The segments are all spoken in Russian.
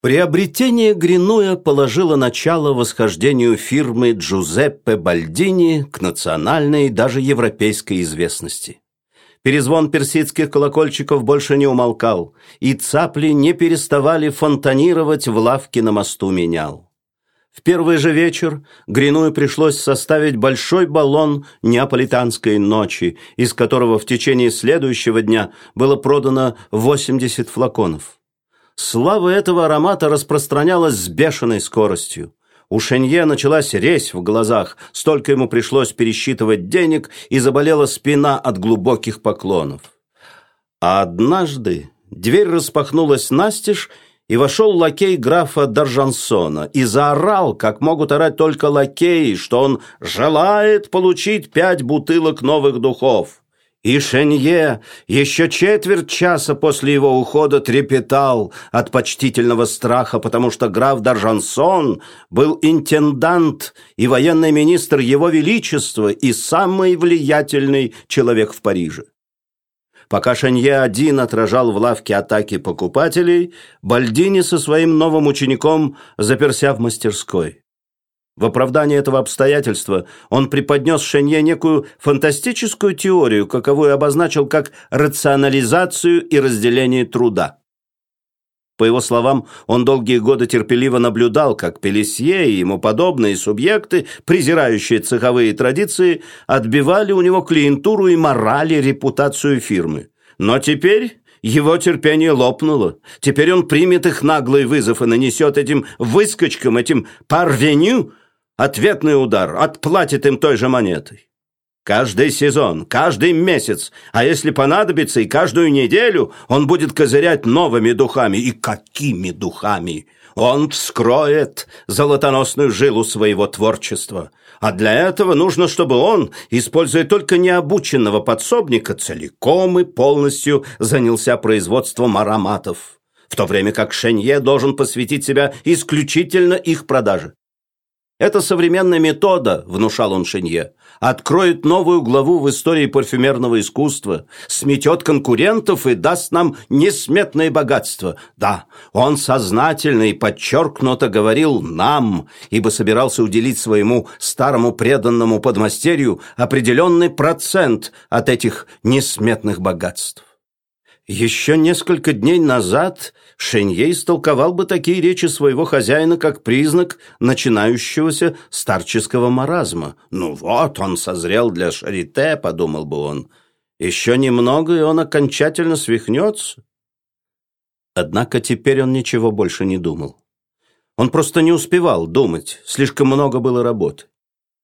Приобретение Гринуя положило начало восхождению фирмы Джузеппе Бальдини к национальной и даже европейской известности. Перезвон персидских колокольчиков больше не умолкал, и цапли не переставали фонтанировать в лавке на мосту менял. В первый же вечер Гриную пришлось составить большой баллон неаполитанской ночи, из которого в течение следующего дня было продано 80 флаконов. Слава этого аромата распространялась с бешеной скоростью. У Шенье началась резь в глазах, столько ему пришлось пересчитывать денег, и заболела спина от глубоких поклонов. А однажды дверь распахнулась настежь, и вошел лакей графа Доржансона и заорал, как могут орать только лакеи, что он желает получить пять бутылок новых духов. И Шенье еще четверть часа после его ухода трепетал от почтительного страха, потому что граф Даржансон был интендант и военный министр его величества и самый влиятельный человек в Париже. Пока Шенье один отражал в лавке атаки покупателей, Бальдини со своим новым учеником заперся в мастерской. В оправдание этого обстоятельства он преподнес Шенье некую фантастическую теорию, каковую обозначил как рационализацию и разделение труда. По его словам, он долгие годы терпеливо наблюдал, как Пелесье и ему подобные субъекты, презирающие цеховые традиции, отбивали у него клиентуру и морали репутацию фирмы. Но теперь его терпение лопнуло. Теперь он примет их наглый вызов и нанесет этим выскочкам, этим парвеню Ответный удар отплатит им той же монетой. Каждый сезон, каждый месяц, а если понадобится, и каждую неделю он будет козырять новыми духами. И какими духами? Он вскроет золотоносную жилу своего творчества. А для этого нужно, чтобы он, используя только необученного подсобника, целиком и полностью занялся производством ароматов. В то время как Шенье должен посвятить себя исключительно их продаже. Эта современная метода, внушал он Шенье, откроет новую главу в истории парфюмерного искусства, сметет конкурентов и даст нам несметное богатство. Да, он сознательно и подчеркнуто говорил «нам», ибо собирался уделить своему старому преданному подмастерью определенный процент от этих несметных богатств. Еще несколько дней назад Шенье истолковал бы такие речи своего хозяина как признак начинающегося старческого маразма. «Ну вот, он созрел для шарите», — подумал бы он. «Еще немного, и он окончательно свихнется». Однако теперь он ничего больше не думал. Он просто не успевал думать, слишком много было работы.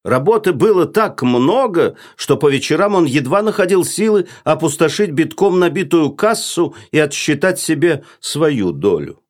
Работы было так много, что по вечерам он едва находил силы опустошить битком набитую кассу и отсчитать себе свою долю.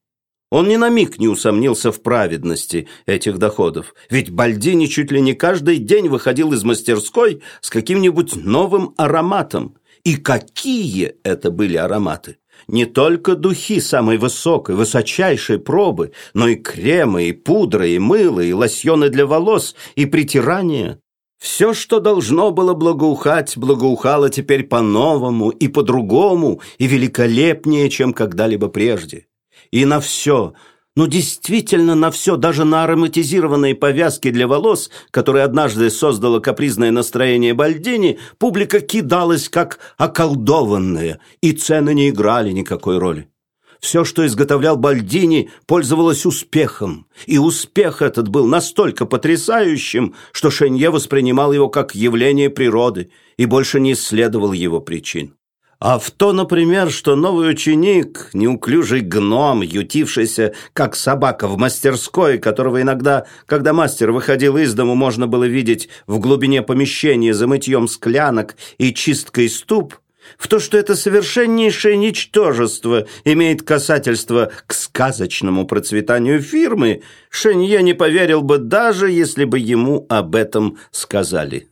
Он ни на миг не усомнился в праведности этих доходов, ведь Бальдини чуть ли не каждый день выходил из мастерской с каким-нибудь новым ароматом. И какие это были ароматы! Не только духи самой высокой, высочайшей пробы, но и кремы, и пудры, и мыло, и лосьоны для волос, и притирания. Все, что должно было благоухать, благоухало теперь по-новому и по-другому, и великолепнее, чем когда-либо прежде. И на все, ну, действительно, на все, даже на ароматизированные повязки для волос, которые однажды создало капризное настроение Бальдини, публика кидалась как околдованная, и цены не играли никакой роли. Все, что изготовлял Бальдини, пользовалось успехом, и успех этот был настолько потрясающим, что Шенье воспринимал его как явление природы и больше не исследовал его причин. А в то, например, что новый ученик, неуклюжий гном, ютившийся, как собака в мастерской, которого иногда, когда мастер выходил из дому, можно было видеть в глубине помещения за мытьем склянок и чисткой ступ, в то, что это совершеннейшее ничтожество имеет касательство к сказочному процветанию фирмы, Шенье не поверил бы даже, если бы ему об этом сказали.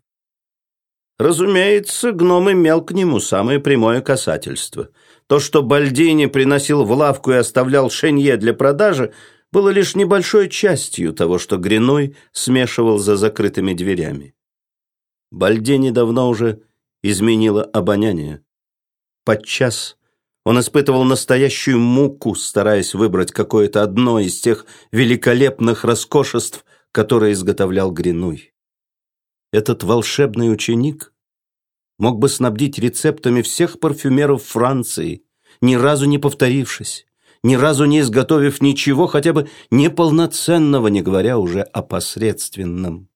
Разумеется, гном имел к нему самое прямое касательство. То, что Бальдини приносил в лавку и оставлял шенье для продажи, было лишь небольшой частью того, что Гриной смешивал за закрытыми дверями. Бальдини давно уже изменила обоняние. Подчас Он испытывал настоящую муку, стараясь выбрать какое-то одно из тех великолепных роскошеств, которые изготовлял Гринуй. Этот волшебный ученик мог бы снабдить рецептами всех парфюмеров Франции, ни разу не повторившись, ни разу не изготовив ничего хотя бы неполноценного, не говоря уже о посредственном.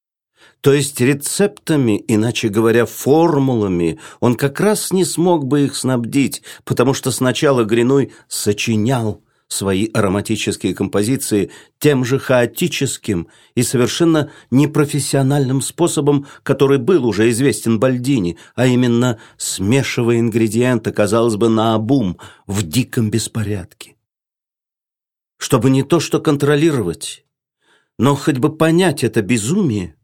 То есть рецептами, иначе говоря, формулами, он как раз не смог бы их снабдить, потому что сначала Гриной сочинял свои ароматические композиции тем же хаотическим и совершенно непрофессиональным способом, который был уже известен Бальдини, а именно смешивая ингредиенты, казалось бы, наобум, в диком беспорядке. Чтобы не то что контролировать, но хоть бы понять это безумие,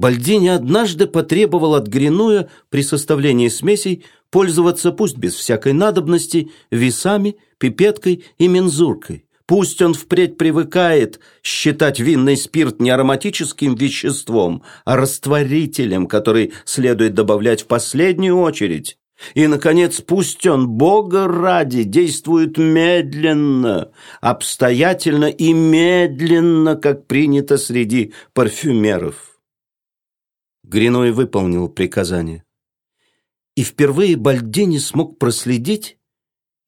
Бальдини однажды потребовал от Гринуя при составлении смесей пользоваться пусть без всякой надобности весами, пипеткой и мензуркой. Пусть он впредь привыкает считать винный спирт не ароматическим веществом, а растворителем, который следует добавлять в последнюю очередь. И, наконец, пусть он, Бога ради, действует медленно, обстоятельно и медленно, как принято среди парфюмеров. Гриной выполнил приказание. И впервые Бальдини смог проследить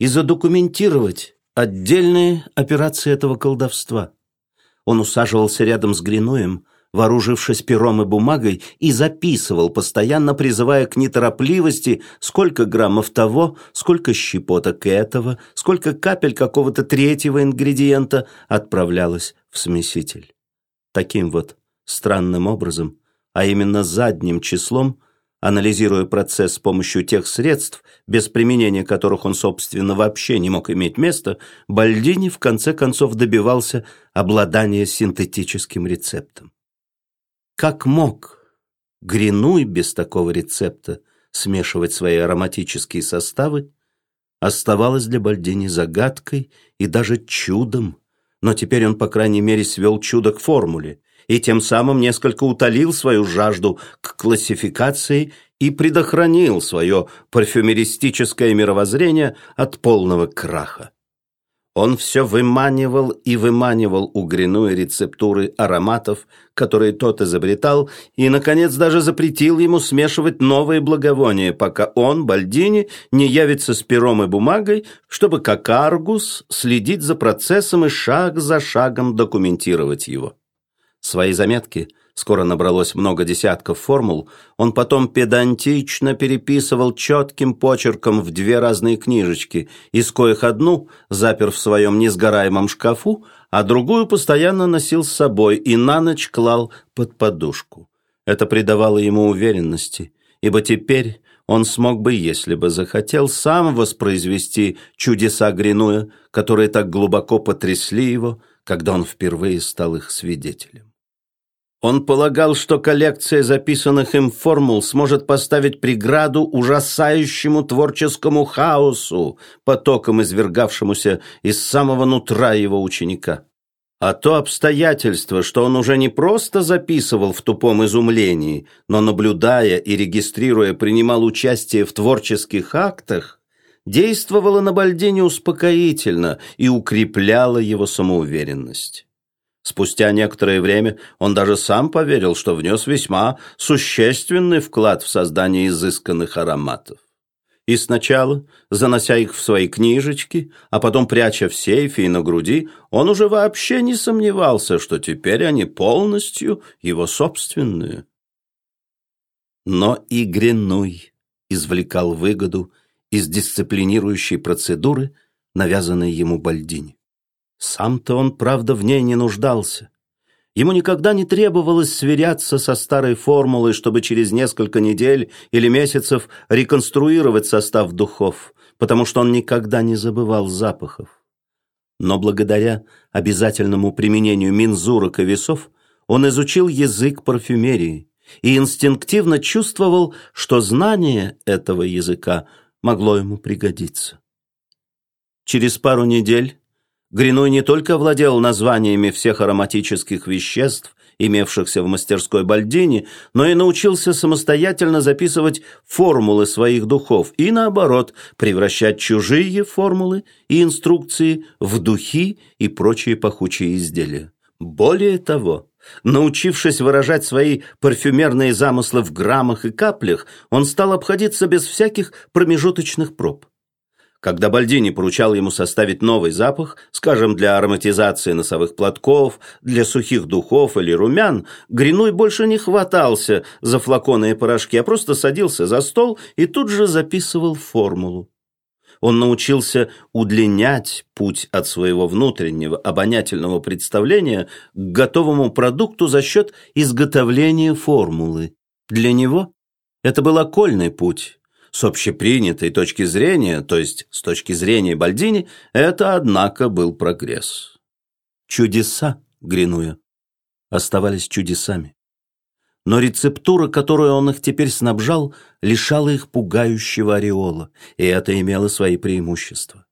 и задокументировать отдельные операции этого колдовства. Он усаживался рядом с Гриноем, вооружившись пером и бумагой, и записывал, постоянно призывая к неторопливости, сколько граммов того, сколько щепоток этого, сколько капель какого-то третьего ингредиента отправлялось в смеситель. Таким вот странным образом а именно задним числом, анализируя процесс с помощью тех средств, без применения которых он, собственно, вообще не мог иметь места, Бальдини в конце концов добивался обладания синтетическим рецептом. Как мог Гринуй без такого рецепта смешивать свои ароматические составы, оставалось для Бальдини загадкой и даже чудом, но теперь он, по крайней мере, свел чудо к формуле – и тем самым несколько утолил свою жажду к классификации и предохранил свое парфюмеристическое мировоззрение от полного краха. Он все выманивал и выманивал у Гринуя рецептуры ароматов, которые тот изобретал, и, наконец, даже запретил ему смешивать новые благовония, пока он, Бальдини, не явится с пером и бумагой, чтобы, как Аргус, следить за процессом и шаг за шагом документировать его. Свои заметки, скоро набралось много десятков формул, он потом педантично переписывал четким почерком в две разные книжечки, из коих одну запер в своем несгораемом шкафу, а другую постоянно носил с собой и на ночь клал под подушку. Это придавало ему уверенности, ибо теперь он смог бы, если бы захотел, сам воспроизвести чудеса Гринуя, которые так глубоко потрясли его, когда он впервые стал их свидетелем. Он полагал, что коллекция записанных им формул сможет поставить преграду ужасающему творческому хаосу, потоком извергавшемуся из самого нутра его ученика. А то обстоятельство, что он уже не просто записывал в тупом изумлении, но, наблюдая и регистрируя, принимал участие в творческих актах, действовало на Бальдине успокоительно и укрепляло его самоуверенность. Спустя некоторое время он даже сам поверил, что внес весьма существенный вклад в создание изысканных ароматов. И сначала, занося их в свои книжечки, а потом пряча в сейфе и на груди, он уже вообще не сомневался, что теперь они полностью его собственные. Но и Гринуй извлекал выгоду из дисциплинирующей процедуры, навязанной ему Бальдини. Сам-то он, правда, в ней не нуждался. Ему никогда не требовалось сверяться со старой формулой, чтобы через несколько недель или месяцев реконструировать состав духов, потому что он никогда не забывал запахов. Но благодаря обязательному применению мензурок и весов он изучил язык парфюмерии и инстинктивно чувствовал, что знание этого языка могло ему пригодиться. Через пару недель Гриной не только владел названиями всех ароматических веществ имевшихся в мастерской Бальдини, но и научился самостоятельно записывать формулы своих духов и, наоборот, превращать чужие формулы и инструкции в духи и прочие пахучие изделия. Более того, Научившись выражать свои парфюмерные замыслы в граммах и каплях, он стал обходиться без всяких промежуточных проб. Когда Бальдини поручал ему составить новый запах, скажем, для ароматизации носовых платков, для сухих духов или румян, Гринуй больше не хватался за флаконы и порошки, а просто садился за стол и тут же записывал формулу. Он научился удлинять путь от своего внутреннего обонятельного представления к готовому продукту за счет изготовления формулы. Для него это был окольный путь. С общепринятой точки зрения, то есть с точки зрения Бальдини, это, однако, был прогресс. Чудеса, Гринуя, оставались чудесами но рецептура, которой он их теперь снабжал, лишала их пугающего ореола, и это имело свои преимущества.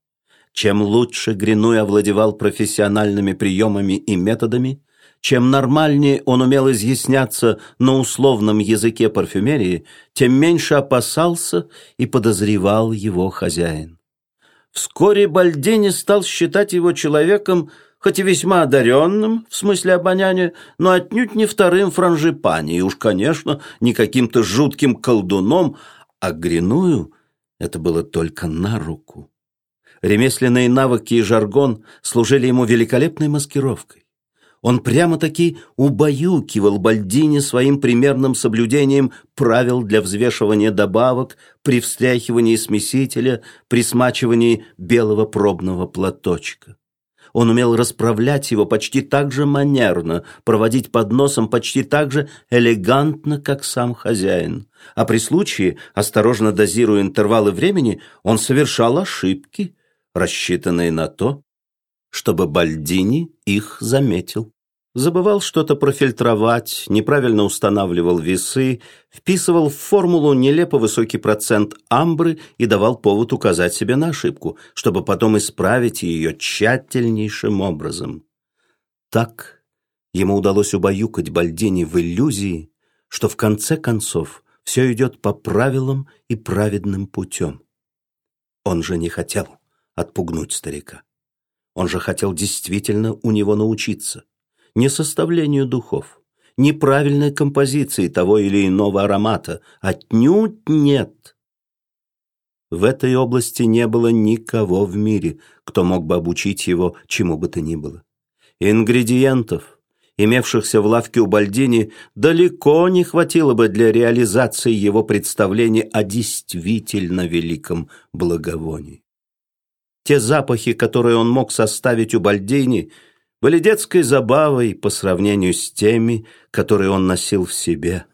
Чем лучше Гринуй овладевал профессиональными приемами и методами, чем нормальнее он умел изъясняться на условном языке парфюмерии, тем меньше опасался и подозревал его хозяин. Вскоре Бальдини стал считать его человеком, хоть и весьма одаренным в смысле обоняния, но отнюдь не вторым франжипани, и уж, конечно, не каким-то жутким колдуном, а Гриную это было только на руку. Ремесленные навыки и жаргон служили ему великолепной маскировкой. Он прямо-таки убаюкивал Бальдини своим примерным соблюдением правил для взвешивания добавок, при встряхивании смесителя, при смачивании белого пробного платочка. Он умел расправлять его почти так же манерно, проводить под носом почти так же элегантно, как сам хозяин. А при случае, осторожно дозируя интервалы времени, он совершал ошибки, рассчитанные на то, чтобы Бальдини их заметил забывал что-то профильтровать, неправильно устанавливал весы, вписывал в формулу нелепо высокий процент амбры и давал повод указать себе на ошибку, чтобы потом исправить ее тщательнейшим образом. Так ему удалось убаюкать Бальдини в иллюзии, что в конце концов все идет по правилам и праведным путем. Он же не хотел отпугнуть старика. Он же хотел действительно у него научиться не составлению духов, не правильной композиции того или иного аромата. Отнюдь нет. В этой области не было никого в мире, кто мог бы обучить его чему бы то ни было. Ингредиентов, имевшихся в лавке у Бальдини, далеко не хватило бы для реализации его представления о действительно великом благовонии. Те запахи, которые он мог составить у Бальдини – были детской забавой по сравнению с теми, которые он носил в себе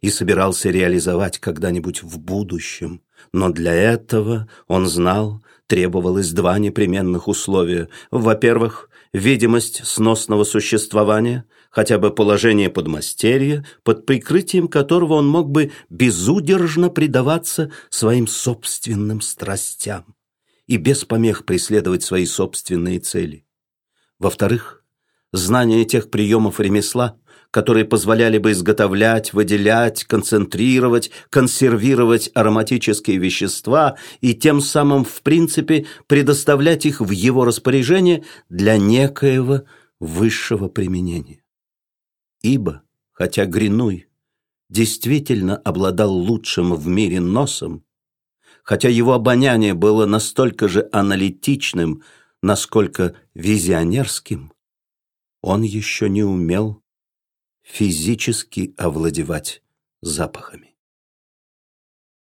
и собирался реализовать когда-нибудь в будущем. Но для этого, он знал, требовалось два непременных условия. Во-первых, видимость сносного существования, хотя бы положение подмастерья, под прикрытием которого он мог бы безудержно предаваться своим собственным страстям и без помех преследовать свои собственные цели. Во-вторых, знание тех приемов ремесла, которые позволяли бы изготовлять, выделять, концентрировать, консервировать ароматические вещества и тем самым, в принципе, предоставлять их в его распоряжение для некоего высшего применения. Ибо, хотя Гринуй действительно обладал лучшим в мире носом, хотя его обоняние было настолько же аналитичным, насколько визионерским, он еще не умел физически овладевать запахами.